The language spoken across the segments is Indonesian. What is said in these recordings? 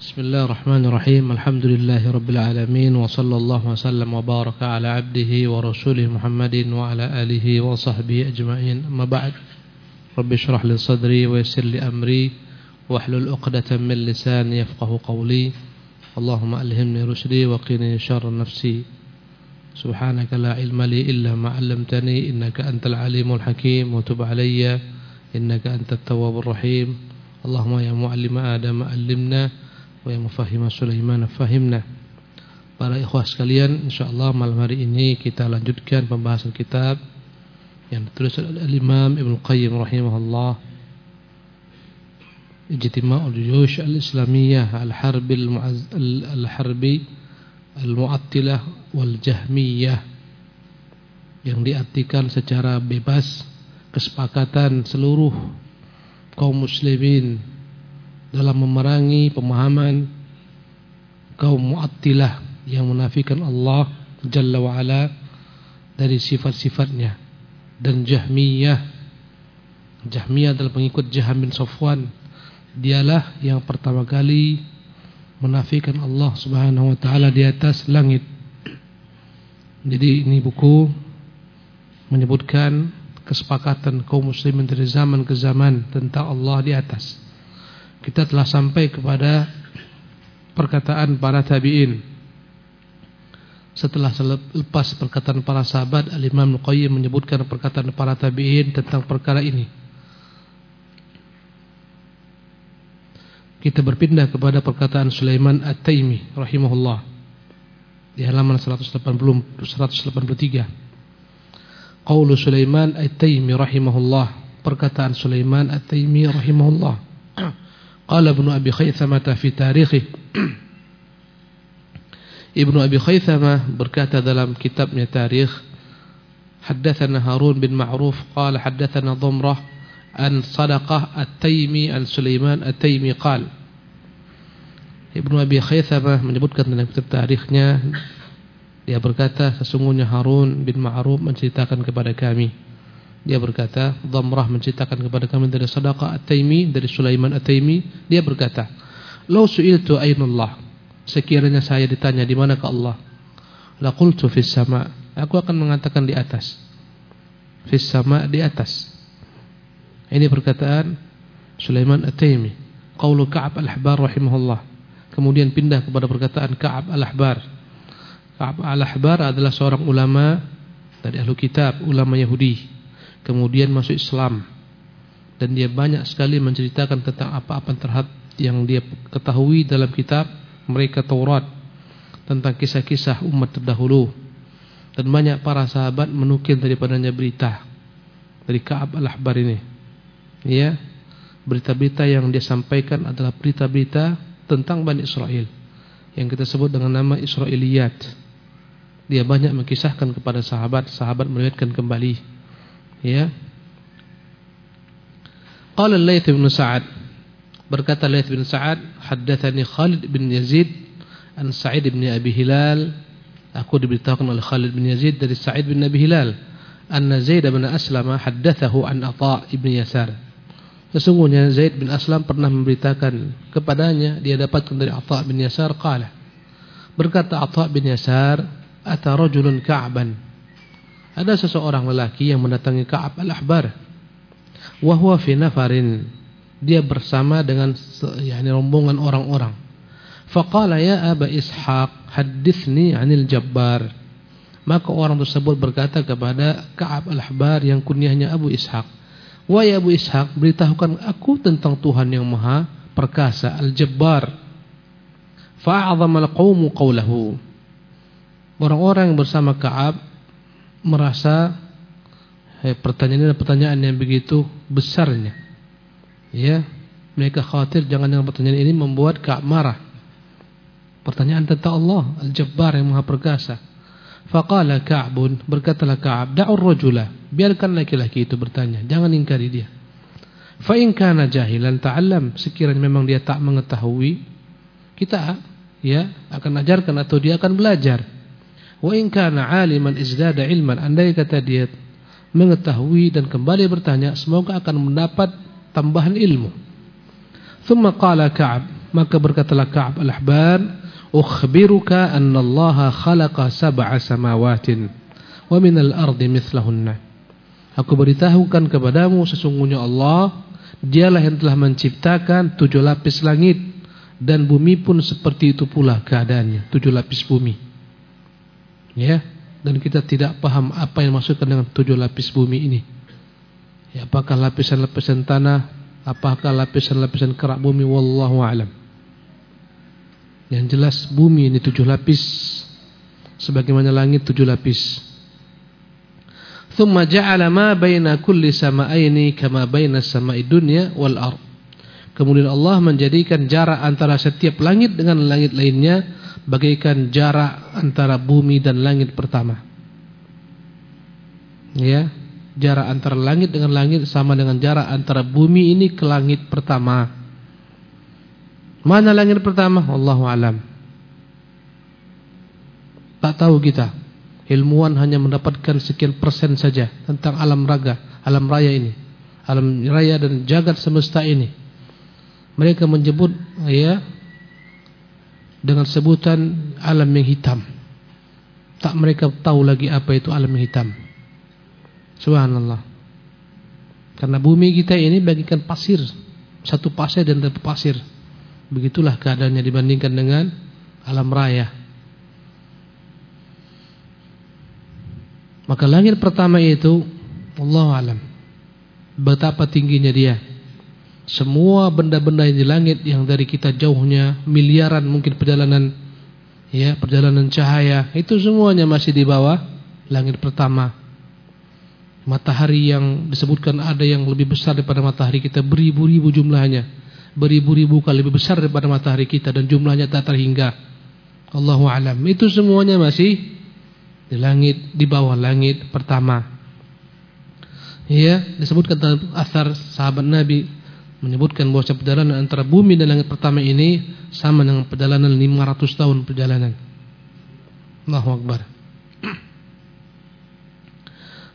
بسم الله الرحمن الرحيم الحمد لله رب العالمين وصلى الله وسلم وبارك على عبده ورسوله محمد وعلى آله وصحبه أجمعين أما بعد رب اشرح لي صدري ويسر لي أمري واحلل عقدة من لساني يفقه قولي اللهم ألهمني رشدي وقني شر نفسي سبحانك لا علم لي إلا ما علمتني إنك أنت العليم الحكيم وتب علي إنك أنت التواب الرحيم اللهم يا معلم آدم علمنا wa ya mufahima Sulaiman fahimna. Para ikhwah sekalian, insyaallah malam hari ini kita lanjutkan pembahasan kitab yang ditulis oleh Al-Imam Ibnu Qayyim rahimahullah. Ijtima'ul Juyush Al-Islamiyah Al-Harbi Al-Harbi Al-Mu'attilah wal Jahmiyah yang diartikan secara bebas kesepakatan seluruh kaum muslimin dalam memerangi pemahaman kaum Mu'attilah yang menafikan Allah Jalla wa'ala dari sifat-sifatnya dan Jahmiyah. Jahmiyah adalah pengikut Jaham bin Safwan. Dialah yang pertama kali menafikan Allah Subhanahu wa taala di atas langit. Jadi ini buku menyebutkan kesepakatan kaum muslimin dari zaman ke zaman tentang Allah di atas kita telah sampai kepada perkataan para tabi'in. Setelah lepas perkataan para sahabat Al-Imam Qayyim menyebutkan perkataan para tabi'in tentang perkara ini. Kita berpindah kepada perkataan Sulaiman At-Taimi rahimahullah di halaman 180 183 Qaulu Sulaiman At-Taimi rahimahullah perkataan Sulaiman At-Taimi rahimahullah قال ابن أبي خيثمة في تاريخه. ابن أبي خيثمة بركات ذلم كتاب من تاريخ. حدثنا هارون بن معروف قال حدثنا ضمرة أن صدقة التيمي أن سليمان التيمي قال. ابن أبي خيثمة من menyebutkan dalam تاريخنا يا بركاته berkata هارون بن معروف من menceritakan kepada kami. Dia berkata Dhamrah menceritakan kepada kami dari Sadaqah At-Taimi dari Sulaiman At-Taimi. Dia berkata Lau su'iltu aynullah sekiranya saya ditanya di ke Allah? La qultu fis sama. Aku akan mengatakan di atas. Fis sama di atas. Ini perkataan Sulaiman At-Taimi. Qaulu Ka'ab Al-Ahbar rahimahullah. Kemudian pindah kepada perkataan Ka'ab Al-Ahbar. Ka'ab Al-Ahbar adalah seorang ulama dari ahlu kitab ulama Yahudi kemudian masuk Islam. Dan dia banyak sekali menceritakan tentang apa-apa terhadap yang dia ketahui dalam kitab mereka Taurat tentang kisah-kisah umat terdahulu. Dan banyak para sahabat menukil daripadanya berita dari Ka'ab al-Ahbar ini. Ya berita-berita yang dia sampaikan adalah berita-berita tentang Bani Israel yang kita sebut dengan nama Israiliyat dia banyak mengisahkan kepada sahabat sahabat meriwayatkan kembali ya qala al-Laits bin Sa'ad Berkata Laith bin Sa'ad, haddatsani Khalid bin Yazid an Sa'id bin Abi Hilal. Aku diberitahukan oleh Khalid bin Yazid dari Sa'id bin Abi Hilal, anna Zaid bin Aslam haddatsahu an Atha ibn Yasar. Sesungguhnya Zaid bin Aslam pernah memberitakan kepadanya dia dapatkan dari Atha bin Yasar qala. Berkata Atha bin Yasar, ata rajulun Ka'ban. Ada seseorang lelaki yang mendatangi Ka'ab al-Ahbar. Wa huwa fi nafarin dia bersama dengan yakni rombongan orang-orang. Faqala ya Aba Ishaq, hadithni 'anil Jabbar. Maka orang tersebut berkata kepada Ka'ab al-Ahbar yang kunyahnya Abu Ishaq, "Wa ya Abu Ishaq, beritahukan aku tentang Tuhan yang Maha Perkasa, Al-Jabbar." Fa'azama al-qaumu qawlahu. Orang-orang yang bersama Ka'ab merasa eh, pertanyaan ini pertanyaan yang begitu besarnya Ya, mereka khawatir jangan dengan pertanyaan ini membuat Ka'ab marah. Pertanyaan tentang Allah, Al-Jabbar yang Maha Perkasa. Faqala Ka'bun, berkatalah Ka'ab, da'ur rajula, biarkan laki-laki itu bertanya, jangan ingkari dia. Fa in kana jahilan ta'allam, sekiranya memang dia tak mengetahui, kita ya akan ajarkan atau dia akan belajar. Wa in kana 'aliman izdada ilman, andai kata dia mengetahui dan kembali bertanya, semoga akan mendapat tambahan ilmu. Thumma qala Ka'ab, Maka berkatalah Ka'ab al-Ahbar, "Ukhbiruka anna Allah khalaqa sab'a samawatin wa minal ardi mithlahunna." Aku beritahukan kepadamu sesungguhnya Allah dialah yang telah menciptakan tujuh lapis langit dan bumi pun seperti itu pula keadaannya, tujuh lapis bumi. Ya, dan kita tidak paham apa yang maksudkan dengan tujuh lapis bumi ini. Ya, apakah lapisan-lapisan tanah, apakah lapisan-lapisan kerak bumi wallahu alam. Yang jelas bumi ini tujuh lapis sebagaimana langit tujuh lapis. Thumma ja'ala ma baina kulli sama'aini baina sama'i dunya wal ard. Kemudian Allah menjadikan jarak antara setiap langit dengan langit lainnya bagaikan jarak antara bumi dan langit pertama. Ya, jarak antara langit dengan langit sama dengan jarak antara bumi ini ke langit pertama. Mana langit pertama? Allahu alam. Tak tahu kita. Ilmuwan hanya mendapatkan sekian persen saja tentang alam raga, alam raya ini. Alam raya dan jagat semesta ini mereka menyebut ya dengan sebutan alam yang hitam. Tak mereka tahu lagi apa itu alam yang hitam. Subhanallah. Karena bumi kita ini bagikan pasir, satu pasir dan satu pasir. Begitulah keadaannya dibandingkan dengan alam raya. Maka langit pertama itu Allah alam. Betapa tingginya dia semua benda-benda yang di langit yang dari kita jauhnya miliaran mungkin perjalanan ya perjalanan cahaya itu semuanya masih di bawah langit pertama. Matahari yang disebutkan ada yang lebih besar daripada matahari kita beribu-ribu jumlahnya. Beribu-ribu kali lebih besar daripada matahari kita dan jumlahnya tak terhingga. Allahu alam. Itu semuanya masih di langit di bawah langit pertama. Ya disebutkan dalam asar sahabat Nabi menyebutkan bahwa perjalanan antara bumi dan langit pertama ini sama dengan perjalanan 500 tahun perjalanan. Allahu Akbar.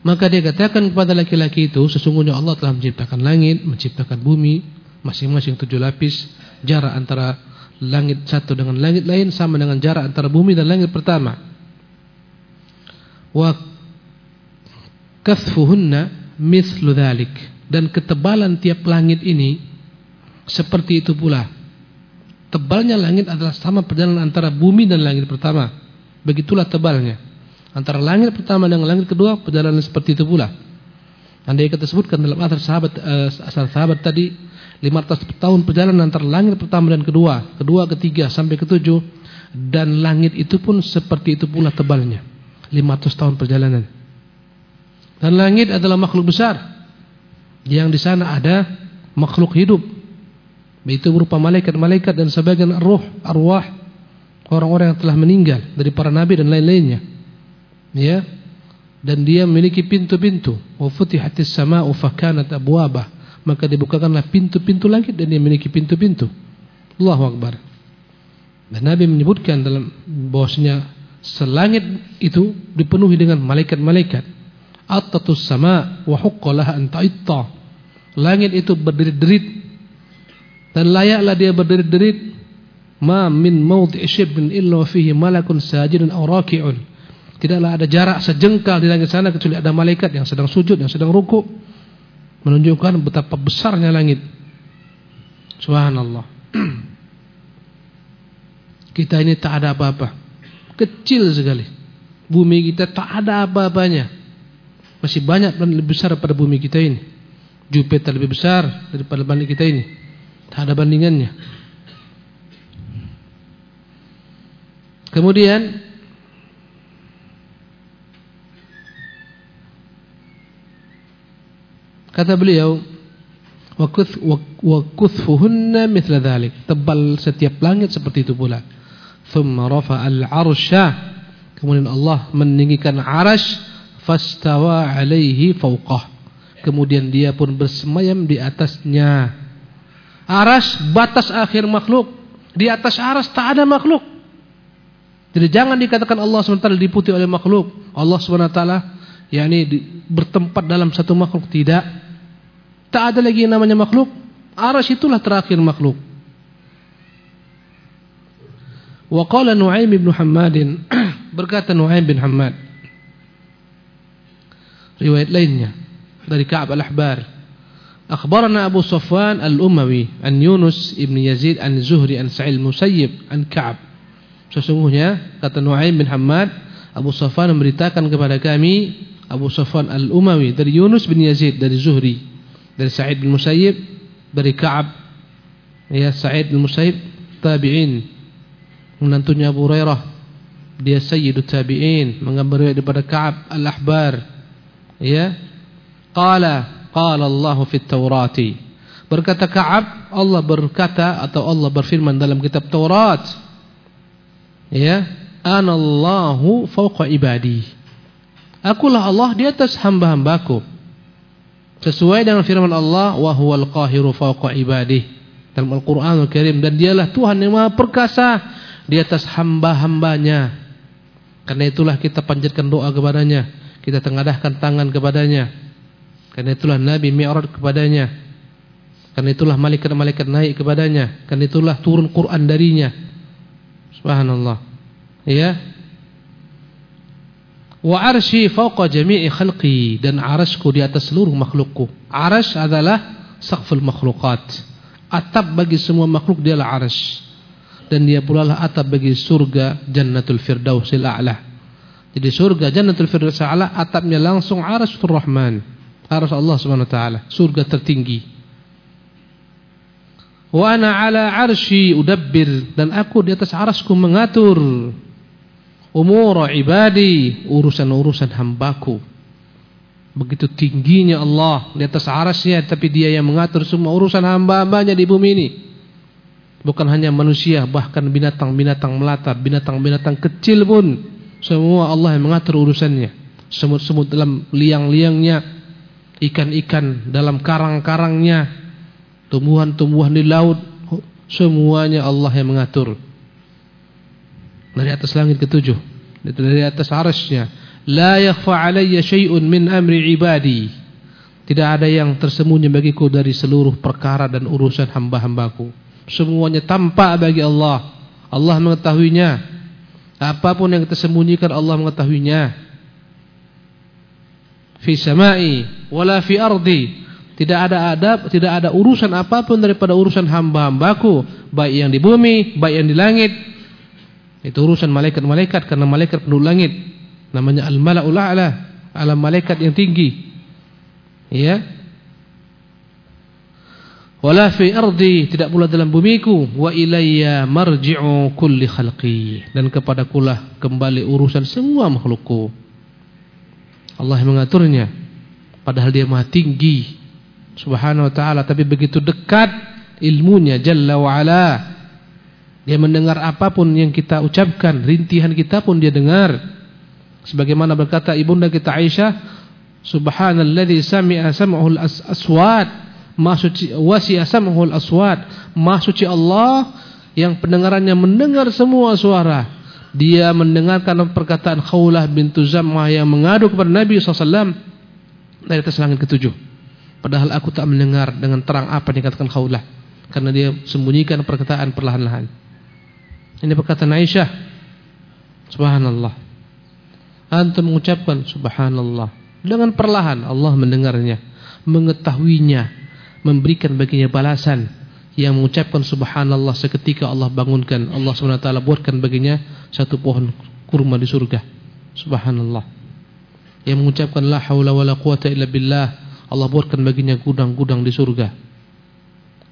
Maka dia katakan kepada laki-laki itu sesungguhnya Allah telah menciptakan langit, menciptakan bumi, masing-masing tujuh lapis, jarak antara langit satu dengan langit lain sama dengan jarak antara bumi dan langit pertama. Wa kathfuhunna mithlu dhalik dan ketebalan tiap langit ini seperti itu pula. Tebalnya langit adalah sama perjalanan antara bumi dan langit pertama. Begitulah tebalnya. Antara langit pertama dengan langit kedua perjalanan seperti itu pula. Andai kata sebutkan dalam asal sahabat uh, asal sahabat tadi 500 tahun perjalanan antara langit pertama dan kedua, kedua ketiga sampai ketujuh dan langit itu pun seperti itu pula tebalnya. 500 tahun perjalanan. Dan langit adalah makhluk besar yang di sana ada makhluk hidup. Itu berupa malaikat-malaikat dan sebagian roh arwah orang-orang yang telah meninggal dari para nabi dan lain-lainnya. Ya. Dan dia memiliki pintu-pintu. Wa futihatis samaa'u fakanat abwaba maka dibukakanlah pintu-pintu langit dan dia memiliki pintu-pintu. Allahu akbar. Dan nabi menyebutkan dalam bahwasanya selangit itu dipenuhi dengan malaikat-malaikat Attatus sama wa huqqalaha an ta'itta. Langit itu berderit-derit dan layaklah dia berderit-derit. Ma min mawdi'i shibrin illa fihi malakun sajidun aw raki'un. Tidaklah ada jarak sejengkal di langit sana kecuali ada malaikat yang sedang sujud, yang sedang ruku. Menunjukkan betapa besarnya langit. Subhanallah. Kita ini tak ada apa-apa. Kecil sekali. Bumi kita tak ada apa-apanya. Masih banyak dan lebih besar daripada bumi kita ini. Jupiter lebih besar daripada planet kita ini. Tak ada bandingannya. Kemudian kata beliau wa kuthfuhunna mithla tebal setiap langit seperti itu pula thumma rafa al-arsha kemudian Allah meninggikan arash fastawa alaihi fauqah kemudian dia pun bersemayam di atasnya. Aras batas akhir makhluk. Di atas aras tak ada makhluk. Jadi jangan dikatakan Allah SWT diputi oleh makhluk. Allah SWT yakni bertempat dalam satu makhluk. Tidak. Tak ada lagi yang namanya makhluk. Aras itulah terakhir makhluk. Wa qala Nu'aim bin Hammadin. Berkata Nu'aim bin Hammad riwayat lainnya dari Ka'ab al-Ahbar. Akhbarana Abu Safwan al-Umawi an Yunus ibn Yazid an Zuhri an Sa'il Musayyib an Ka'ab. Sesungguhnya kata Nu'aim bin Hammad Abu Safwan memberitakan kepada kami Abu Safwan al-Umawi dari Yunus bin Yazid dari Zuhri dari Sa'id bin Musayyib dari Ka'ab. Ya Sa'id bin Musayyib tabi'in. Menantunya Abu Hurairah. Dia sayyidut tabi'in mengambil daripada Ka'ab al-Ahbar ya qala qala Allah fi Taurati berkata Ka'ab Allah berkata atau Allah berfirman dalam kitab Taurat ya anallahu fauqa ibadi. Akulah Allah di atas hamba-hambaku. Sesuai dengan firman Allah, wa huwal qahiru fauqa ibadi. Dalam Al-Qur'anul Karim dan dialah Tuhan yang Maha perkasa di atas hamba-hambanya. Karena itulah kita panjatkan doa kepadanya, kita tengadahkan tangan kepadanya. Karena itulah Nabi Mi'raj kepadanya. Karena itulah malaikat-malaikat naik kepadanya. Karena itulah turun Quran darinya. Subhanallah. Ya. Wa arsy fawqa jami'i khalqi dan arasku di atas seluruh makhlukku. Arsy adalah saqful makhlukat. Atap bagi semua makhluk dialah arsy. Dan dia pula lah atap bagi surga Jannatul Firdausil A'la. Jadi surga Jannatul Firdausil A'la atapnya langsung Arsyur Rahman. Arsy Allah Subhanahu wa taala, surga tertinggi. Wa ana ala arsy udabbir. Dan aku di atas arasku mengatur umur ibadi urusan-urusan hambaku. Begitu tingginya Allah di atas arasnya tapi dia yang mengatur semua urusan hamba-hambanya di bumi ini. Bukan hanya manusia bahkan binatang-binatang melata binatang-binatang kecil pun semua Allah yang mengatur urusannya. Semut-semut dalam liang-liangnya. Ikan-ikan dalam karang-karangnya. Tumbuhan-tumbuhan di laut. Semuanya Allah yang mengatur. Dari atas langit ketujuh. Dari atas arasnya. La yakhfa alayya syai'un min amri ibadi. Tidak ada yang tersembunyi bagiku dari seluruh perkara dan urusan hamba-hambaku. Semuanya tampak bagi Allah. Allah mengetahuinya apa pun yang tersembunyikan Allah mengetahuinya fi samai wala fi ardi tidak ada adab tidak ada urusan apa pun daripada urusan hamba-hambaku baik yang di bumi baik yang di langit itu urusan malaikat-malaikat karena malaikat penuh langit. Namanya al-mala'ul a'la, alam malaikat yang tinggi. Ya. Wala fi ardi, tidak pula dalam bumiku. Wa ilayya marji'u kulli khalqi. Dan kepadakulah kembali urusan semua makhlukku. Allah yang mengaturnya. Padahal dia maha tinggi. Subhanahu wa ta'ala. Tapi begitu dekat ilmunya. Jalla wa ala. Dia mendengar apa pun yang kita ucapkan, rintihan kita pun dia dengar. Sebagaimana berkata ibunda kita Aisyah, Subhanalladzi sami'a sam'ahul aswat, masuci wasi'a sam'ahul aswat. Masuci Allah yang pendengarannya mendengar semua suara. Dia mendengarkan perkataan Khawlah bintu Zam'ah yang mengadu kepada Nabi SAW dari atas langit ketujuh. Padahal aku tak mendengar dengan terang apa yang dikatakan Khawlah. Karena dia sembunyikan perkataan perlahan-lahan. Ini perkataan Aisyah. Subhanallah. Antum mengucapkan subhanallah dengan perlahan Allah mendengarnya, mengetahuinya, memberikan baginya balasan yang mengucapkan subhanallah seketika Allah bangunkan Allah SWT buatkan baginya satu pohon kurma di surga subhanallah yang mengucapkan la haula wala quwata illa billah Allah buatkan baginya gudang-gudang di surga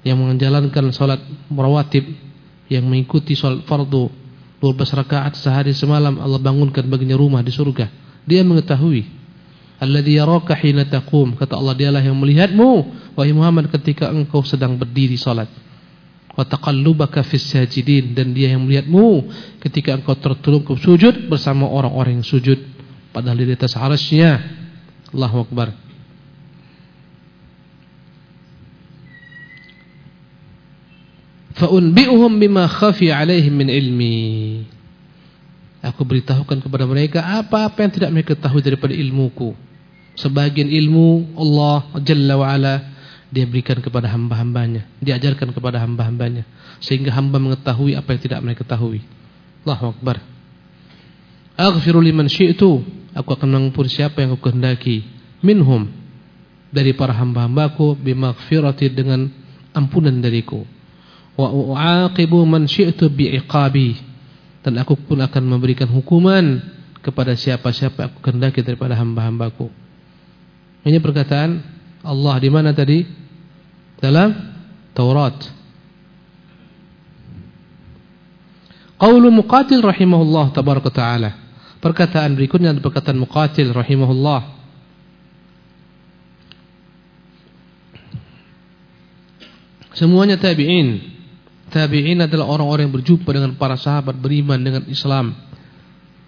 yang menjalankan salat merawatib yang mengikuti salat fardu 12 rakaat sehari semalam Allah bangunkan baginya rumah di surga. Dia mengetahui. Alladzi yaraka hina taqum kata Allah dialah yang melihatmu wahai Muhammad ketika engkau sedang berdiri salat. Wa taqallubaka fis sajidin dan dia yang melihatmu ketika engkau tertelungkup sujud bersama orang-orang yang sujud padahal di atas arasy-Nya. Allahu akbar. Fa'unbi'uhum bima khafi alaihim min ilmi. Aku beritahukan kepada mereka apa-apa yang tidak mereka tahu daripada ilmuku. Sebagian ilmu Allah Jalla wa'ala dia berikan kepada hamba-hambanya. Diajarkan kepada hamba-hambanya. Sehingga hamba mengetahui apa yang tidak mereka ketahui. Allahu Akbar. Aghfiru liman syi'tu. Aku akan mengampuni siapa yang aku kehendaki. Minhum. Dari para hamba-hambaku. Bimaghfirati dengan ampunan dariku. Wa u'aqibu man syi'tu bi'iqabi. Dan aku pun akan memberikan hukuman kepada siapa-siapa aku kehendaki daripada hamba-hambaku. Ini perkataan Allah di mana tadi? Dalam Taurat. Qaulu Muqatil rahimahullah tabaraka taala. Perkataan berikutnya adalah perkataan Muqatil rahimahullah. Semuanya tabi'in. Tabi'in adalah orang-orang yang berjumpa dengan para sahabat, beriman dengan Islam,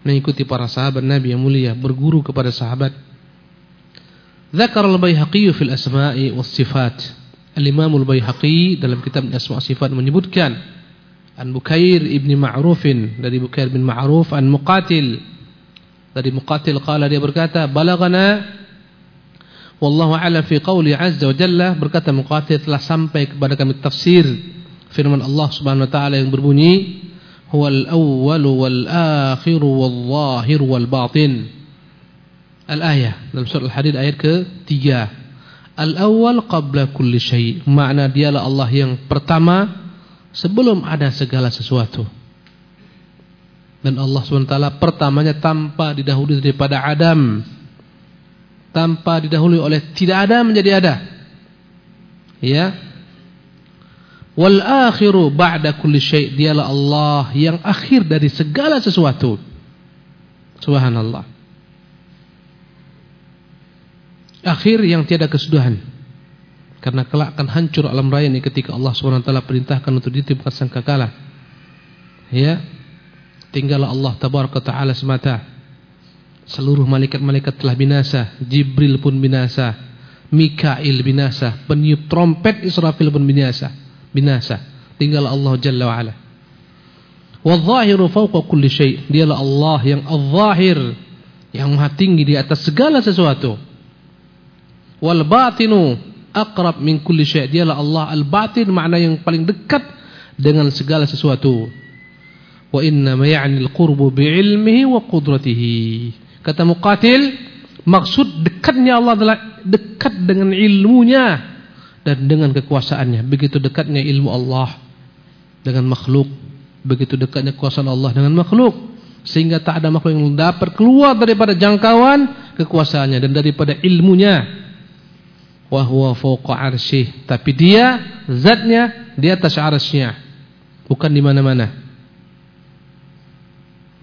mengikuti para sahabat Nabi yang mulia, berguru kepada sahabat. Dzakar al-Baihaqi fil asma'i was sifat. Al-Imam al-Baihaqi dalam kitab Asma' Sifat menyebutkan an Bukair ibni Ma'rufin dari Bukair bin Ma'ruf an Muqatil dari Muqatil qala dia berkata balagana wallahu a'lam fi qawli azza wa jalla berkata Muqatil telah sampai kepada kami tafsir firman Allah Subhanahu wa taala yang berbunyi huwal awwal wal akhir wal zahir wal batin al-ayah dalam surah al-hadid ayat ke-3 al-awwal qabla kulli syai makna dialah Allah yang pertama sebelum ada segala sesuatu. Dan Allah SWT pertamanya tanpa didahului daripada Adam. Tanpa didahului oleh tidak ada menjadi ada. Ya. Wal akhiru ba'da kulli syai' dialah Allah yang akhir dari segala sesuatu. Subhanallah. Akhir yang tiada kesudahan. Karena kelak akan hancur alam raya ini ketika Allah SWT perintahkan untuk ditiupkan sangkakala. Ya. Tinggallah Allah tabaraka taala semata. Seluruh malaikat-malaikat telah binasa, Jibril pun binasa, Mikail binasa, peniup trompet Israfil pun binasa. Binasa. Tinggallah Allah Jalla wa ala. Wadh-dhahiru fawqa kulli syai'. Dialah Allah yang al-zahir, yang maha tinggi di atas segala sesuatu. Wal batinu aqrab min kulli syai' dialah Allah al-batin makna yang paling dekat dengan segala sesuatu. Wa inna ma ya'ni al-qurbu bi'ilmihi wa qudratihi. Kata muqatil maksud dekatnya Allah adalah dekat dengan ilmunya dan dengan kekuasaannya. Begitu dekatnya ilmu Allah dengan makhluk. Begitu dekatnya kekuasaan Allah dengan makhluk. Sehingga tak ada makhluk yang dapat keluar daripada jangkauan kekuasaannya dan daripada ilmunya wa huwa fawqa arsyih tapi dia zatnya di atas arsy-Nya bukan di mana-mana.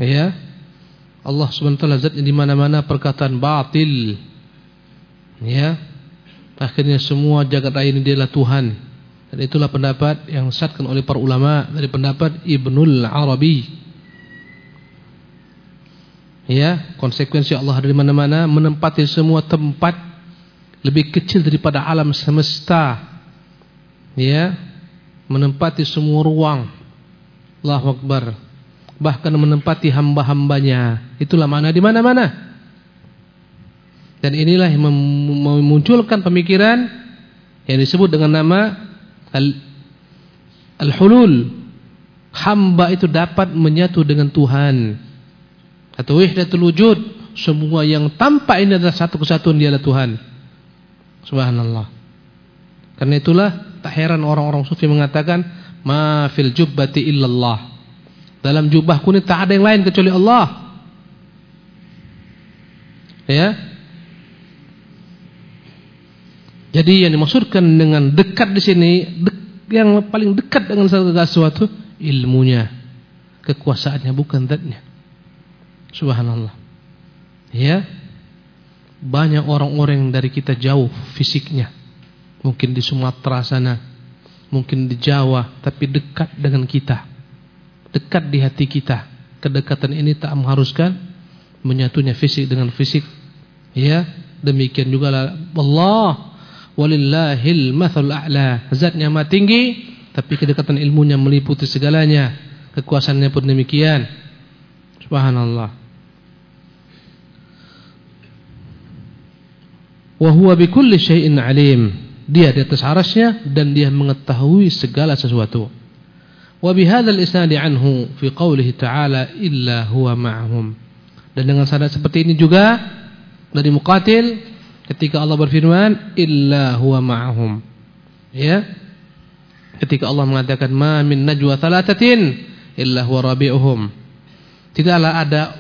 Ya. Allah Subhanahu zatnya di mana-mana perkataan batil. Ya. Akhirnya semua jagat raya ini adalah Tuhan. Dan itulah pendapat yang disatkan oleh para ulama dari pendapat Ibnul Arabi. Ya. Konsekuensi Allah dari mana-mana menempati semua tempat lebih kecil daripada alam semesta. Ya menempati semua ruang. Allahu Akbar. Bahkan menempati hamba-hambanya. Itulah mana di mana-mana. Dan inilah yang memunculkan pemikiran yang disebut dengan nama al-hulul. Hamba itu dapat menyatu dengan Tuhan. Atau wahdatul wujud. Semua yang tampak ini adalah satu kesatuan dia adalah Tuhan Subhanallah. Karena itulah tak heran orang-orang sufi mengatakan ma fil jubbati illallah. Dalam jubahku ini tak ada yang lain kecuali Allah. Ya. Jadi yang dimaksudkan dengan dekat di sini yang paling dekat dengan segala sesuatu ilmunya, kekuasaannya bukan zatnya. Subhanallah. Ya banyak orang-orang dari kita jauh fisiknya. Mungkin di Sumatera sana, mungkin di Jawa, tapi dekat dengan kita. Dekat di hati kita. Kedekatan ini tak mengharuskan menyatunya fisik dengan fisik. Ya, demikian juga Allah walillahil mathal a'la. Zatnya maha tinggi, tapi kedekatan ilmunya meliputi segalanya. Kekuasaannya pun demikian. Subhanallah. Wa huwa bikulli syai'in alim. Dia di atas arasnya dan dia mengetahui segala sesuatu. Wa bihadzal isnadi anhu fi qoulihi ta'ala illa huwa ma'hum. Dan dengan sanad seperti ini juga dari Muqatil ketika Allah berfirman illa huwa ma'hum. Ya. Ketika Allah mengatakan ma min najwa thalathatin illa huwa rabi'uhum. Tidaklah ada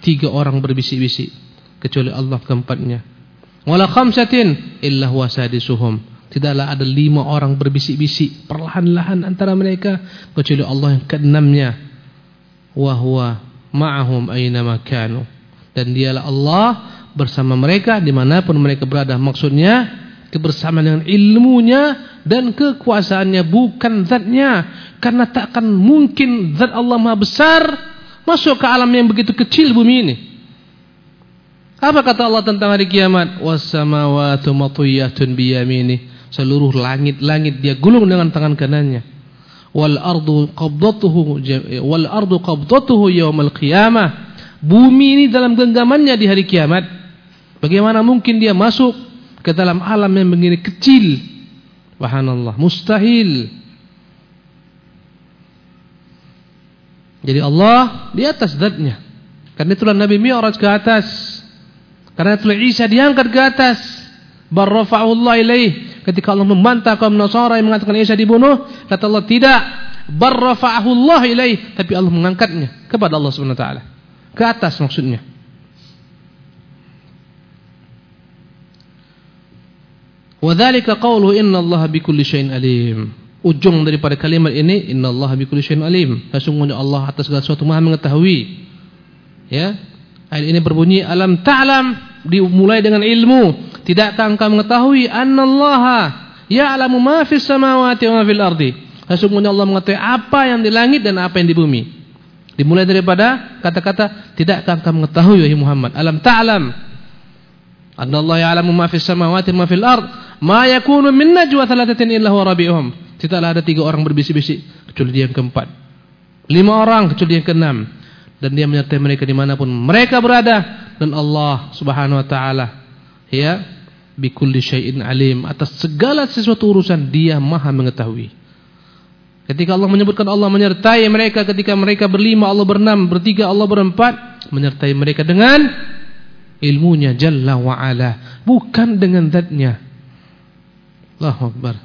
tiga orang berbisik-bisik kecuali Allah keempatnya. Wala khamsatin illa huwa sadisuhum Tidaklah ada lima orang berbisik-bisik perlahan-lahan antara mereka kecuali Allah yang keenamnya. Wahwa ma'ahum aina. Dan dialah Allah bersama mereka di mana pun mereka berada. Maksudnya kebersamaan dengan ilmunya dan kekuasaannya bukan zatnya. Karena takkan mungkin zat Allah maha besar masuk ke alam yang begitu kecil bumi ini. Apa kata Allah tentang hari kiamat? Wassamawatu matuyatun biyamini. Seluruh langit-langit dia gulung dengan tangan kanannya. Wal ardu qabdatuhu wal ardu qabdatuhu yaumal qiyamah. Bumi ini dalam genggamannya di hari kiamat. Bagaimana mungkin dia masuk ke dalam alam yang begini kecil? Subhanallah mustahil. Jadi Allah di atas zatnya. Karena itulah Nabi Mi'raj ke atas karena itulah Isa diangkat ke atas barrafa'ullah ilaih ketika Allah membantah kaum Nasara yang mengatakan Isa dibunuh, kata Allah tidak. Barrafa'ahu Allah ilaih, tapi Allah mengangkatnya kepada Allah taala. Ke atas maksudnya. Wadzalika qawluhu inna Allah bikulli syai'in alim. Ujung daripada kalimat ini inna Allah bikulli syai'in alim. Sesungguhnya Allah atas segala sesuatu Maha mengetahui. Ya. Ayat ini berbunyi alam ta'lam dimulai dengan ilmu Tidakkah engkau mengetahui annallaha ya'lamu ma fis samawati wa ma fil ardi? Sesungguhnya Allah mengetahui apa yang di langit dan apa yang di bumi. Dimulai daripada kata-kata tidakkah engkau mengetahui wahai Muhammad? Alam ta'lam annallaha ya'lamu ma fis samawati wa ma fil ard? Ma yakunu min najwa thalathatin illa huwa rabi'uhum. Tidaklah ada tiga orang berbisik-bisik kecuali dia yang keempat. Lima orang kecuali yang keenam. Dan dia menyertai mereka di mana pun. Mereka berada. Dan Allah subhanahu wa ta'ala ya bikulli syai'in alim. Atas segala sesuatu urusan dia maha mengetahui. Ketika Allah menyebutkan Allah menyertai mereka ketika mereka berlima Allah berenam bertiga Allah berempat menyertai mereka dengan ilmunya jalla wa ala bukan dengan zatnya. Allahu akbar.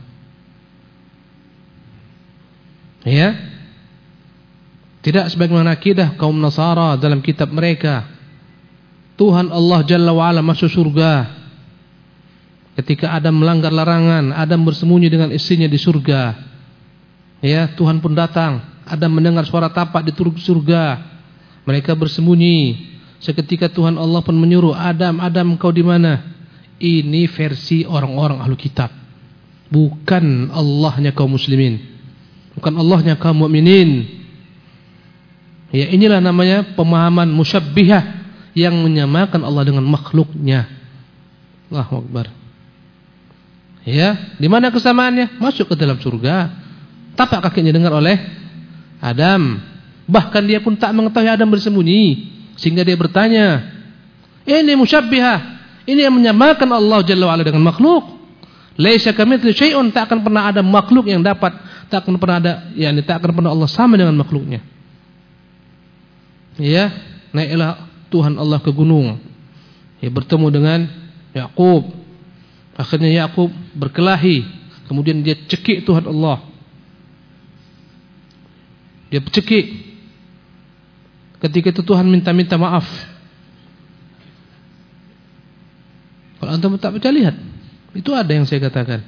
Ya tidak sebagaimana akidah kaum Nasara dalam kitab mereka Tuhan Allah Jalla wa'ala masuk surga Ketika Adam melanggar larangan, Adam bersembunyi dengan istrinya di surga. Ya, Tuhan pun datang. Adam mendengar suara tapak di surga. Mereka bersembunyi. Seketika Tuhan Allah pun menyuruh, Adam, Adam kau di mana? Ini versi orang-orang ahlu kitab. Bukan Allahnya kaum muslimin. Bukan Allahnya kaum mukminin. Ya, inilah namanya pemahaman musyabbihah yang menyamakan Allah dengan makhluknya. Allahu Akbar. Ya, di mana kesamaannya? Masuk ke dalam surga. Tapak kakinya dengar oleh Adam. Bahkan dia pun tak mengetahui Adam bersembunyi. Sehingga dia bertanya, ini musyabbihah. Ini yang menyamakan Allah Jalla wa'ala dengan makhluk. Laisa kamitsli syai'un, tak akan pernah ada makhluk yang dapat, tak akan pernah ada, yakni tak akan pernah Allah sama dengan makhluknya. Ya, naiklah Tuhan Allah ke gunung. Ya bertemu dengan Yakub Akhirnya Yakub berkelahi, kemudian dia cekik Tuhan Allah. Dia cekik. Ketika itu Tuhan minta-minta maaf. Kalau anda tak baca lihat, itu ada yang saya katakan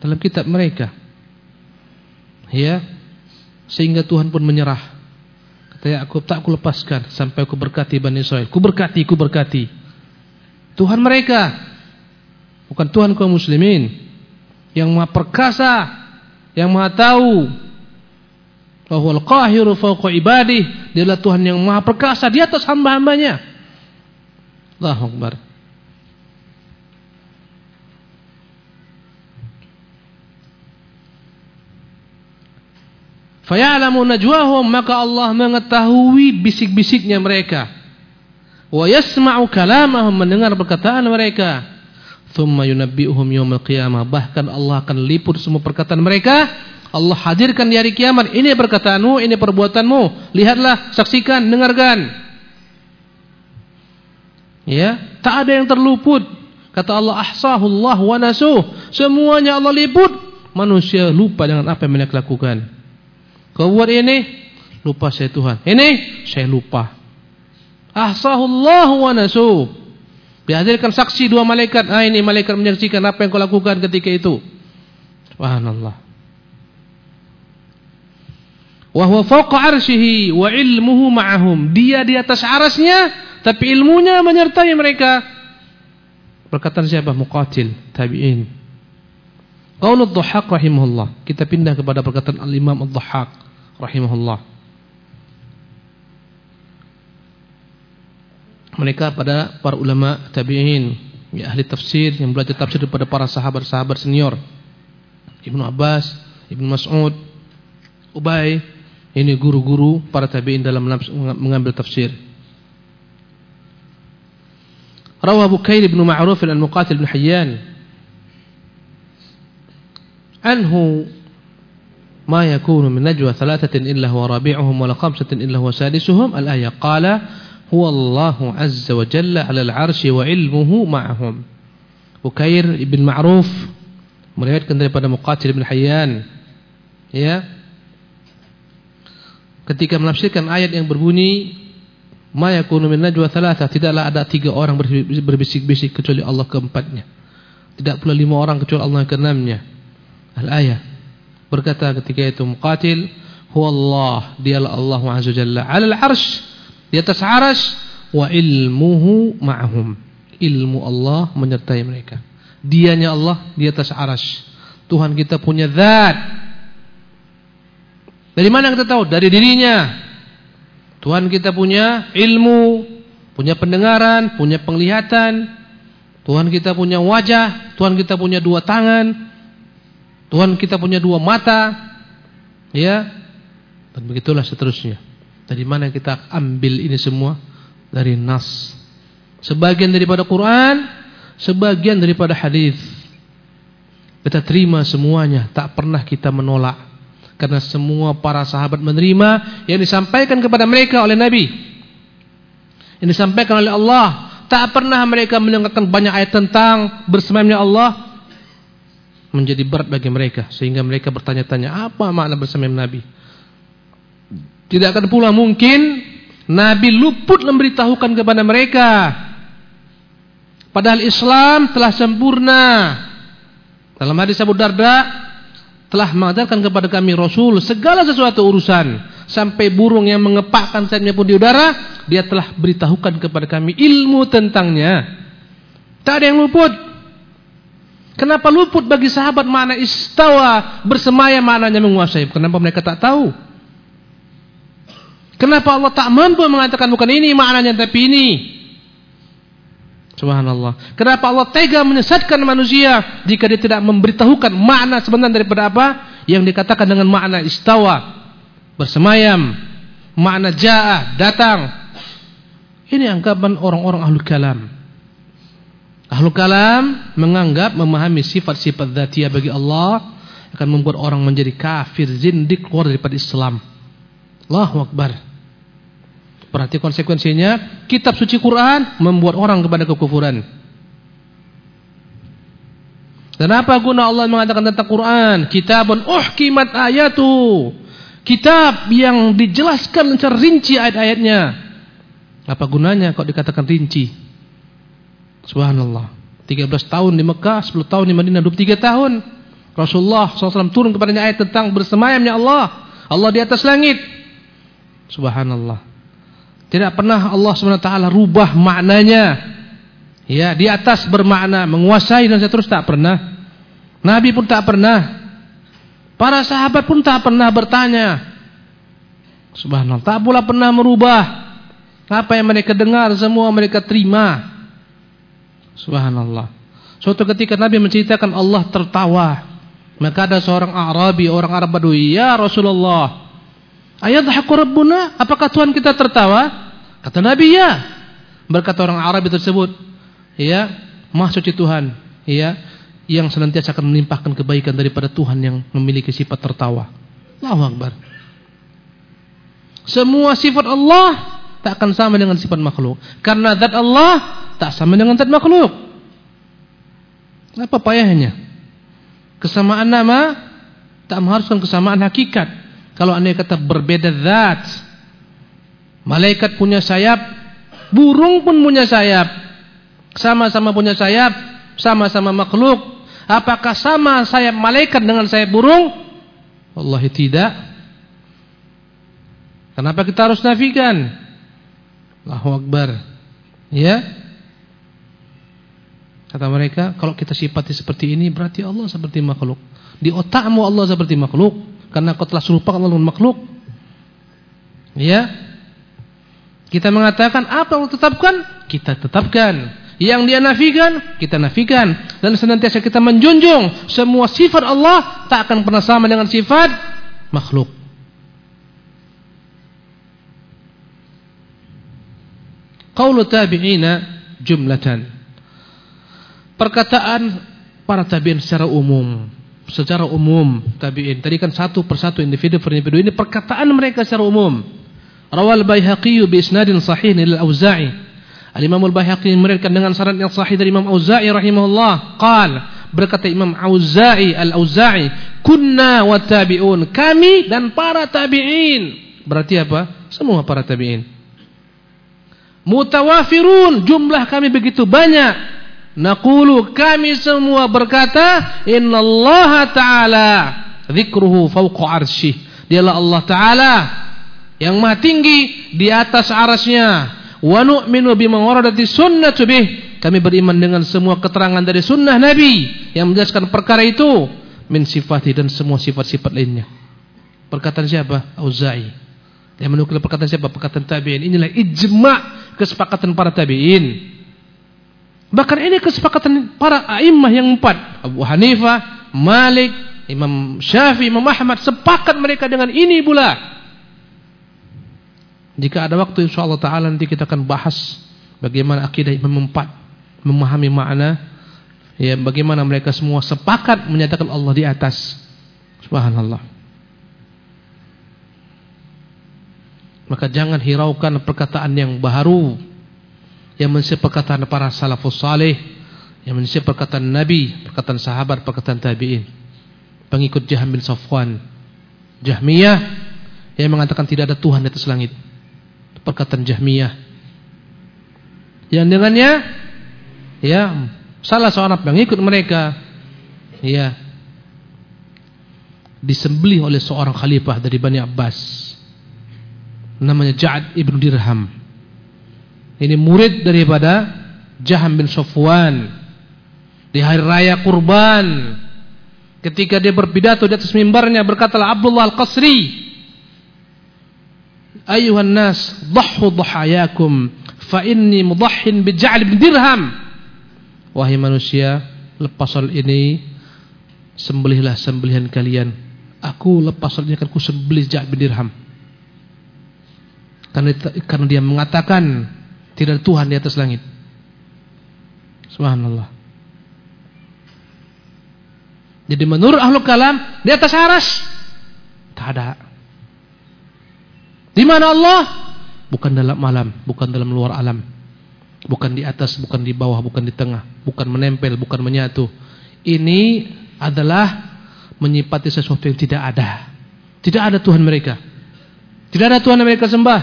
dalam kitab mereka. Ya, sehingga Tuhan pun menyerah. Kata Yakub, tak aku lepaskan sampai aku berkati Bani Israel. Ku berkati, ku berkati. Tuhan mereka. Bukan Tuhan kaum muslimin. Yang maha perkasa yang maha tahu. Bahwa al-qahiru fawqa ibadih. Dialah Tuhan yang maha perkasa di atas hamba-hambanya. Allahu Akbar Faya'lamu najwahum maka Allah mengetahui bisik-bisiknya mereka. Wa yasma'u kalamahum mendengar perkataan mereka thumma yunabbi'uhum yawmal qiyamah bahkan Allah akan liput semua perkataan mereka Allah hadirkan di hari kiamat. Ini perkataanmu, ini perbuatanmu. Lihatlah, saksikan, dengarkan. Ya, tak ada yang terluput. Kata Allah, ahsahullah wa nasuh. Semuanya Allah liput. Manusia lupa dengan apa yang mereka lakukan. Kau buat ini, lupa saya Tuhan. Ini, saya lupa. Ahsahullah wa nasuh. Dihadirkan saksi dua malaikat. Ah ini malaikat menyaksikan apa yang kau lakukan ketika itu. Subhanallah. Wahwa fauqa arsyihi wa ilmuhu ma'ahum. Dia di atas arasnya, tapi ilmunya menyertai mereka. Perkataan siapa? Muqatil, tabi'in. Qaul ad-Dhahhak rahimahullah. Kita pindah kepada perkataan Al-Imam ad-Dhahhak rahimahullah. Mereka pada para ulama tabi'in, ya ahli tafsir yang belajar tafsir daripada para sahabat-sahabat senior. Ibnu Abbas, Ibnu Mas'ud, Ubay, ini guru-guru para tabi'in dalam mengambil tafsir. Rawah Bukair bin Ma'ruf al-Muqatil bin Hayyan anhu ما يكون من نجوى ثلاثة إلا هو رابعهم ولا خمسة إلا هو سادسهم الآية قال هو الله عز وجل على العرش وعلمه معهم Bukair ibn Ma'ruf meriwayatkan daripada Muqatil bin Hayyan ya ketika menafsirkan ayat yang berbunyi ma yakunu min najwa thalatha tidaklah ada tiga orang berbisik-bisik kecuali Allah keempatnya tidak pula lima orang kecuali Allah keenamnya al-ayah berkata ketika itu muqatil huwa Allah dialah Allah azza jalla 'ala al-'arsy di atas arsy wa ilmuhu ma'hum ilmu Allah menyertai mereka dianya Allah di atas arsy Tuhan kita punya zat dari mana kita tahu? Dari dirinya. Tuhan kita punya ilmu, punya pendengaran, punya penglihatan. Tuhan kita punya wajah, Tuhan kita punya dua tangan. Tuhan kita punya dua mata. Ya. Dan begitulah seterusnya. Dari mana kita ambil ini semua? Dari nas. Sebagian daripada Quran, sebagian daripada hadis. Kita terima semuanya, tak pernah kita menolak. Karena semua para sahabat menerima yang disampaikan kepada mereka oleh Nabi. Yang disampaikan oleh Allah. Tak pernah mereka mendengarkan banyak ayat tentang bersemayamnya Allah. Menjadi berat bagi mereka. Sehingga mereka bertanya-tanya apa makna bersemayam Nabi. Tidak akan pula mungkin Nabi luput memberitahukan kepada mereka. Padahal Islam telah sempurna. Dalam hadis Abu Darda telah mengajarkan kepada kami Rasul segala sesuatu urusan sampai burung yang mengepakkan sayapnya pun di udara dia telah beritahukan kepada kami ilmu tentangnya tak ada yang luput kenapa luput bagi sahabat mana istawa bersemaya maknanya menguasai kenapa mereka tak tahu kenapa Allah tak mampu mengatakan bukan ini maknanya tapi ini Subhanallah. Kenapa Allah tega menyesatkan manusia jika dia tidak memberitahukan makna sebenarnya daripada apa yang dikatakan dengan makna istawa, bersemayam, makna jaa, datang. Ini anggapan orang-orang ahlu kalam. Ahlu kalam menganggap memahami sifat-sifat dzatiyah bagi Allah akan membuat orang menjadi kafir, zindik, keluar daripada Islam. Allahu Akbar. Berarti konsekuensinya kitab suci Quran membuat orang kepada kekufuran. Dan apa guna Allah mengatakan tentang Quran? Kitabun uhkimat ayatu. Kitab yang dijelaskan secara rinci ayat-ayatnya. Apa gunanya kok dikatakan rinci? Subhanallah. 13 tahun di Mekah, 10 tahun di Madinah, 23 tahun. Rasulullah SAW turun kepadanya ayat tentang bersemayamnya Allah. Allah di atas langit. Subhanallah. Tidak pernah Allah SWT rubah maknanya. Ya, di atas bermakna menguasai dan seterusnya tak pernah. Nabi pun tak pernah. Para sahabat pun tak pernah bertanya. Subhanallah, tak pula pernah merubah. Apa yang mereka dengar semua mereka terima. Subhanallah. Suatu ketika Nabi menceritakan Allah tertawa. Maka ada seorang Arabi, orang Arab Badui, "Ya Rasulullah, Ayadhaku Rabbuna? Apakah Tuhan kita tertawa? Kata Nabi ya. Berkata orang Arab tersebut, ya, Maha suci Tuhan, ya. yang senantiasa akan melimpahkan kebaikan daripada Tuhan yang memiliki sifat tertawa. Allahu Akbar. Semua sifat Allah tak akan sama dengan sifat makhluk. Karena zat Allah tak sama dengan zat makhluk. Apa payahnya? Kesamaan nama tak mengharuskan kesamaan hakikat. Kalau anda kata berbeda zat. Malaikat punya sayap, burung pun punya sayap. Sama-sama punya sayap, sama-sama makhluk, Apakah sama sayap malaikat dengan sayap burung? Wallahi tidak. Kenapa kita harus nafikan? Allahu Akbar. Ya. Kata mereka, kalau kita sifati seperti ini berarti Allah seperti makhluk. Di otakmu Allah seperti makhluk karena kau telah serupakan Allah dengan makhluk. Ya. Kita mengatakan apa yang tetapkan? Kita tetapkan. Yang dia nafikan, kita nafikan. Dan senantiasa kita menjunjung semua sifat Allah tak akan pernah sama dengan sifat makhluk. Qaulu tabi'ina jumlatan. Perkataan para tabi'in secara umum. Secara umum tabi'in. Tadi kan satu persatu individu per individu. Ini perkataan mereka secara umum. Rawal Baihaqi bi isnadin sahih ila Auza'i Al-Imam Al-Baihaqi meriwayatkan dengan sanad yang sahih dari Imam Auza'i rahimahullah, qal berkata Imam Auza'i Al-Auza'i, kunna wa tabi'un, kami dan para tabi'in. Berarti apa? Semua para tabi'in. Mutawafirun, jumlah kami begitu banyak. Naqulu kami semua berkata, innallaha ta'ala dzikruhu fawqa arsyih. Dialah Allah Ta'ala yang maha tinggi di atas arasnya wa nu'minu bima waradati sunnatu bih. Kami beriman dengan semua keterangan dari sunnah Nabi yang menjelaskan perkara itu min sifati dan semua sifat-sifat lainnya. Perkataan siapa? Auza'i yang menukil perkataan siapa? Perkataan tabi'in. Inilah ijma' kesepakatan para tabi'in. Bahkan ini kesepakatan para a'immah yang empat. Abu Hanifah Malik Imam Syafi'i Imam Ahmad. Sepakat mereka dengan ini pula. Jika ada waktu insyaallah taala nanti kita akan bahas bagaimana akidah Imam Empat. Memahami makna ya bagaimana mereka semua sepakat menyatakan Allah di atas. Subhanallah. Maka jangan hiraukan perkataan yang baru yang mesti perkataan para salafus saleh, yang mesti perkataan Nabi, perkataan sahabat, perkataan tabi'in. Pengikut Jaham bin Safwan. Jahmiyah yang mengatakan tidak ada Tuhan di atas langit perkataan Jahmiyah. Yang dengannya ya salah seorang pengikut mereka ya disembelih oleh seorang khalifah dari Bani Abbas namanya Ja'ad ibn Dirham. Ini murid daripada Jaham bin Sofwan di hari raya kurban ketika dia berpidato di atas mimbarnya berkatalah Abdullah Al-Qasri ayuhan nas dhahu dhahayakum fa inni mudahhin bi ja'l bin dirham. Wahai manusia lepas soal ini sembelihlah sembelihan kalian. Aku lepas soal ini akan ku sembelih ja'l bin dirham karena karena dia mengatakan tidak ada Tuhan di atas langit subhanallah jadi menurut ahlu kalam di atas aras tak ada di mana Allah? Bukan dalam malam, bukan dalam luar alam. Bukan di atas, bukan di bawah, bukan di tengah, bukan menempel, bukan menyatu. Ini adalah menyipati sesuatu yang tidak ada. Tidak ada Tuhan mereka. Tidak ada Tuhan mereka sembah.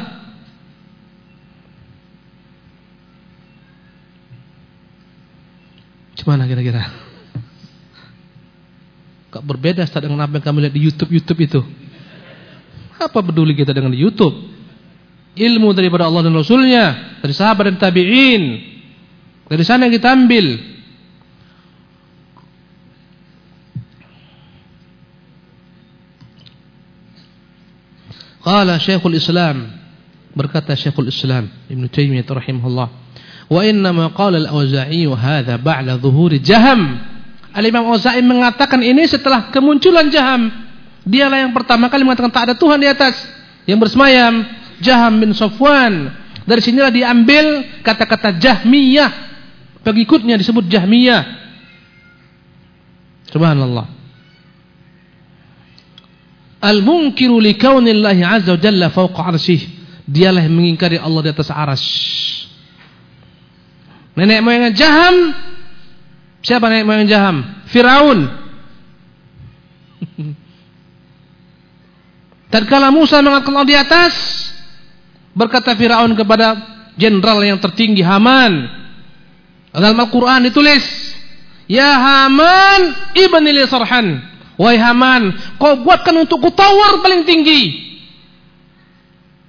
Gimana kira-kira? Kok berbeda dengan apa yang kami lihat di YouTube-YouTube itu? Apa peduli kita dengan YouTube? Ilmu daripada Allah dan Rasulnya, dari sahabat dan tabi'in. Dari sana yang kita ambil. Qala Syekhul Islam berkata Syekhul Islam Ibn Taimiyah rahimahullah wa inna ma qala al-Auza'i hadha ba'da dhuhuri Jaham Al-Imam Auza'i mengatakan ini setelah kemunculan Jaham Dialah yang pertama kali mengatakan tak ada Tuhan di atas yang bersemayam. Jaham bin Safwan. Dari sinilah diambil kata-kata Jahmiyah. Pengikutnya disebut Jahmiyah. Subhanallah. Al-munkiru li kaunillahi azza wa jalla fawqa arsyih. Dialah yang mengingkari Allah di atas aras. Nenek moyang Jaham. Siapa nenek moyang Jaham? Firaun. Tatkala Musa mengangkat Allah di atas, berkata Firaun kepada jenderal yang tertinggi Haman. Dalam Al-Qur'an ditulis, "Ya Haman ibn li sarhan." Wahai Haman, kau buatkan untukku tower paling tinggi.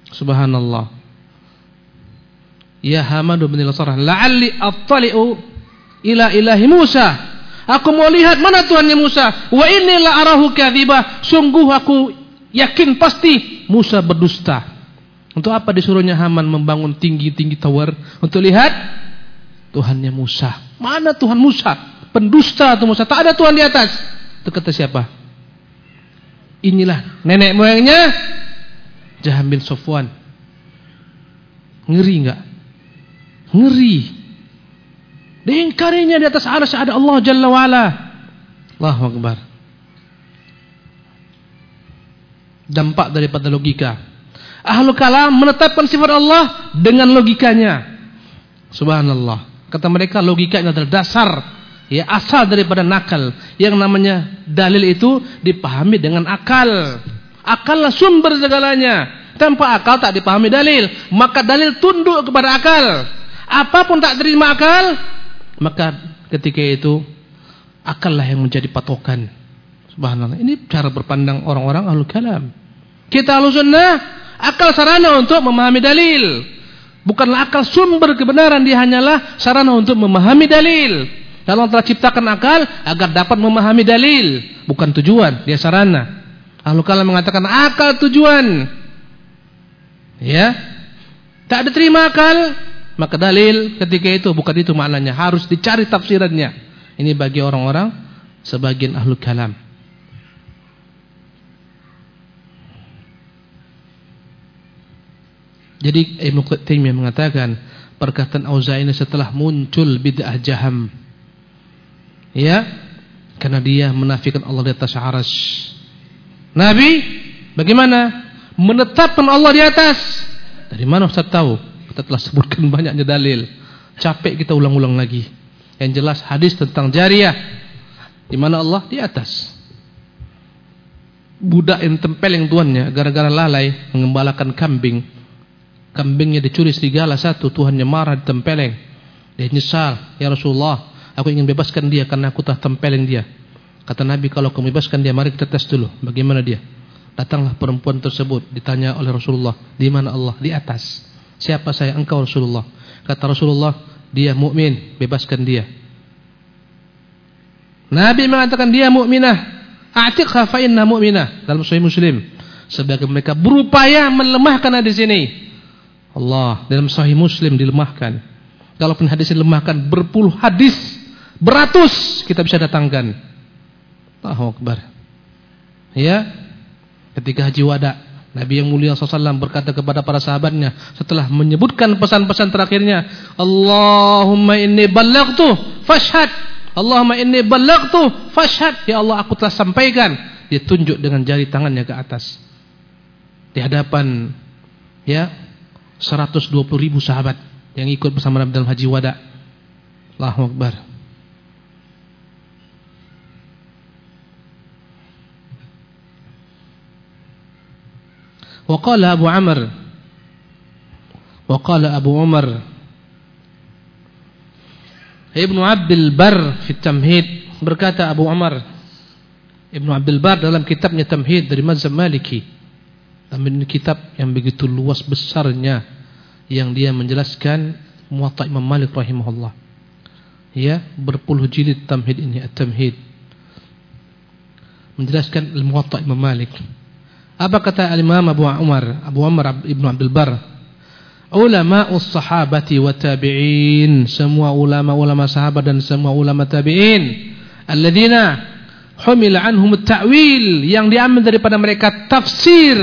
Subhanallah. Ya Haman ibn li sarhan, la'alli attali'u ila ilahi Musa. Aku mau lihat mana Tuhannya Musa. Wa inni la arahu kadhiba. Sungguh aku yakin pasti Musa berdusta. Untuk apa disuruhnya Haman membangun tinggi-tinggi tower? Untuk lihat Tuhannya Musa. Mana Tuhan Musa? Pendusta atau Musa? Tak ada Tuhan di atas. Itu kata siapa? Inilah nenek moyangnya Jaham bin Sofwan. Ngeri enggak? Ngeri. Diingkarinya di atas aras ada Allah Jalla wa'ala. Allahu Akbar. dampak daripada logika. Ahlu kalam menetapkan sifat Allah dengan logikanya. Subhanallah. Kata mereka logika ini adalah dasar ya asal daripada nakal. Yang namanya dalil itu dipahami dengan akal. Akallah sumber segalanya. Tanpa akal tak dipahami dalil, maka dalil tunduk kepada akal. Apa pun tak terima akal, maka ketika itu akallah yang menjadi patokan. Subhanallah. Ini cara berpandang orang-orang ahlu kalam. Kita ahlu sunnah, akal sarana untuk memahami dalil. Bukanlah akal sumber kebenaran, dia hanyalah sarana untuk memahami dalil. Allah telah ciptakan akal agar dapat memahami dalil. Bukan tujuan, dia sarana. Ahlu kalam mengatakan akal tujuan. Ya. Tak ada terima akal, maka dalil ketika itu bukan itu maknanya. Harus dicari tafsirannya. Ini bagi orang-orang sebagian ahlu kalam. Jadi Ibnu Taimiyah mengatakan perkataan Auza'i ini setelah muncul bid'ah jaham. Ya, karena dia menafikan Allah di atas arsy. Nabi bagaimana? Menetapkan Allah di atas. Dari mana Ustaz tahu? Kita telah sebutkan banyaknya dalil. Capek kita ulang-ulang lagi. Yang jelas hadis tentang jariah. Di mana Allah di atas. Budak yang tempeleng tuannya gara-gara lalai mengembalakan kambing kambingnya dicuri serigala satu, Tuhannya marah ditempeleng. Dia nyesal, ya Rasulullah, aku ingin bebaskan dia karena aku telah tempeleng dia. Kata Nabi, kalau kamu bebaskan dia, mari kita tes dulu, bagaimana dia. Datanglah perempuan tersebut, ditanya oleh Rasulullah, di mana Allah? Di atas. Siapa saya? Engkau Rasulullah. Kata Rasulullah, dia mukmin, bebaskan dia. Nabi mengatakan dia mukminah. Atiqha fa inna mu'minah dalam Sahih Muslim. Sebagai mereka berupaya melemahkan di sini. Allah dalam sahih Muslim dilemahkan. Kalaupun hadis dilemahkan berpuluh hadis, beratus kita bisa datangkan. Allahu Akbar. Ya. Ketika haji wada, Nabi yang mulia SAW berkata kepada para sahabatnya setelah menyebutkan pesan-pesan terakhirnya, Allahumma inni ballaghtu fashhad. Allahumma inni ballaghtu fashhad. Ya Allah, aku telah sampaikan. Dia tunjuk dengan jari tangannya ke atas. Di hadapan ya 120 ribu sahabat yang ikut bersama Nabi dalam haji wada. Allahu Akbar. Waqala Abu Amr Waqala Abu Umar Ibnu Abdul Bar fi Tamhid berkata Abu Umar Ibnu Abdul Bar dalam kitabnya Tamhid dari mazhab Maliki Tamhid kitab yang begitu luas besarnya yang dia menjelaskan Muwatta Imam Malik rahimahullah. Ya, berpuluh jilid Tamhid ini, At-Tamhid. Menjelaskan Muwatta Imam Malik. Apa kata Al-Imam Abu Umar, Abu Umar Ibn Abdul Bar? Ulama'us sahabati wa tabi'in, semua ulama-ulama sahabat dan semua ulama tabi'in, alladzina humila anhum at-ta'wil yang diambil daripada mereka tafsir.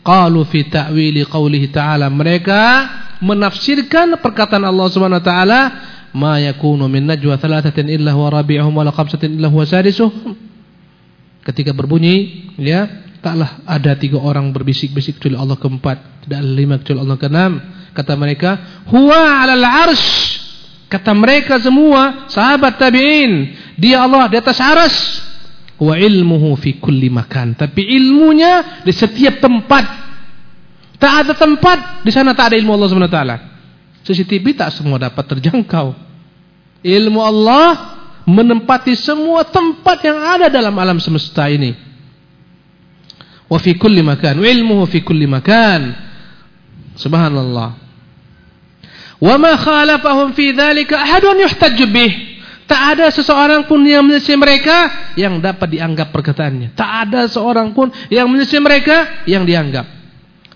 Qalu fi ta'wili qawlihi ta'ala. Mereka menafsirkan perkataan Allah Subhanahu wa taala ma yakunu min najwa thalathatin illa huwa rabi'uhum wa la khamsatin illa huwa sadisuhum ketika berbunyi ya taklah ada tiga orang berbisik-bisik kecuali Allah keempat. Tidak ada lima kecuali Allah keenam. Kata mereka huwa 'alal 'arsy kata mereka semua sahabat tabi'in dia Allah di atas aras wa ilmuhu fi kulli makan. Tapi ilmunya di setiap tempat. Tak ada tempat di sana tak ada ilmu Allah taala. CCTV tak semua dapat terjangkau. Ilmu Allah menempati semua tempat yang ada dalam alam semesta ini. Wa fi kulli makan, ilmuhu fi kulli makan. Subhanallah. Wa ma khalafahum fi dzalika ahadun yuhtaj bih. Tak ada seseorang pun yang menyelisih mereka yang dapat dianggap perkataannya. Tak ada seorang pun yang menyelisih mereka yang dianggap.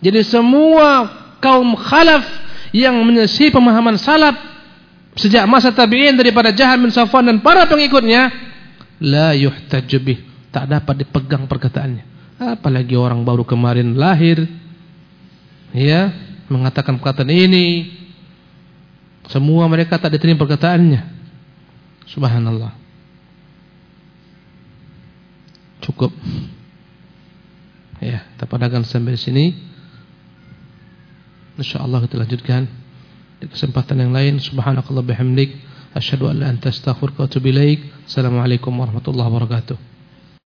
Jadi semua kaum khalaf yang menyelesaikan pemahaman salaf sejak masa tabi'in daripada Jahal bin Safwan dan para pengikutnya la yuhtajju bih tak dapat dipegang perkataannya apalagi orang baru kemarin lahir ya mengatakan perkataan ini semua mereka tak diterima perkataannya subhanallah cukup ya kita padakan sampai sini InsyaAllah kita lanjutkan di kesempatan yang lain. Subhanakallah bihamdik. Asyhadu an la anta astaghfiruka wa atubu ilaik. Assalamualaikum warahmatullahi wabarakatuh.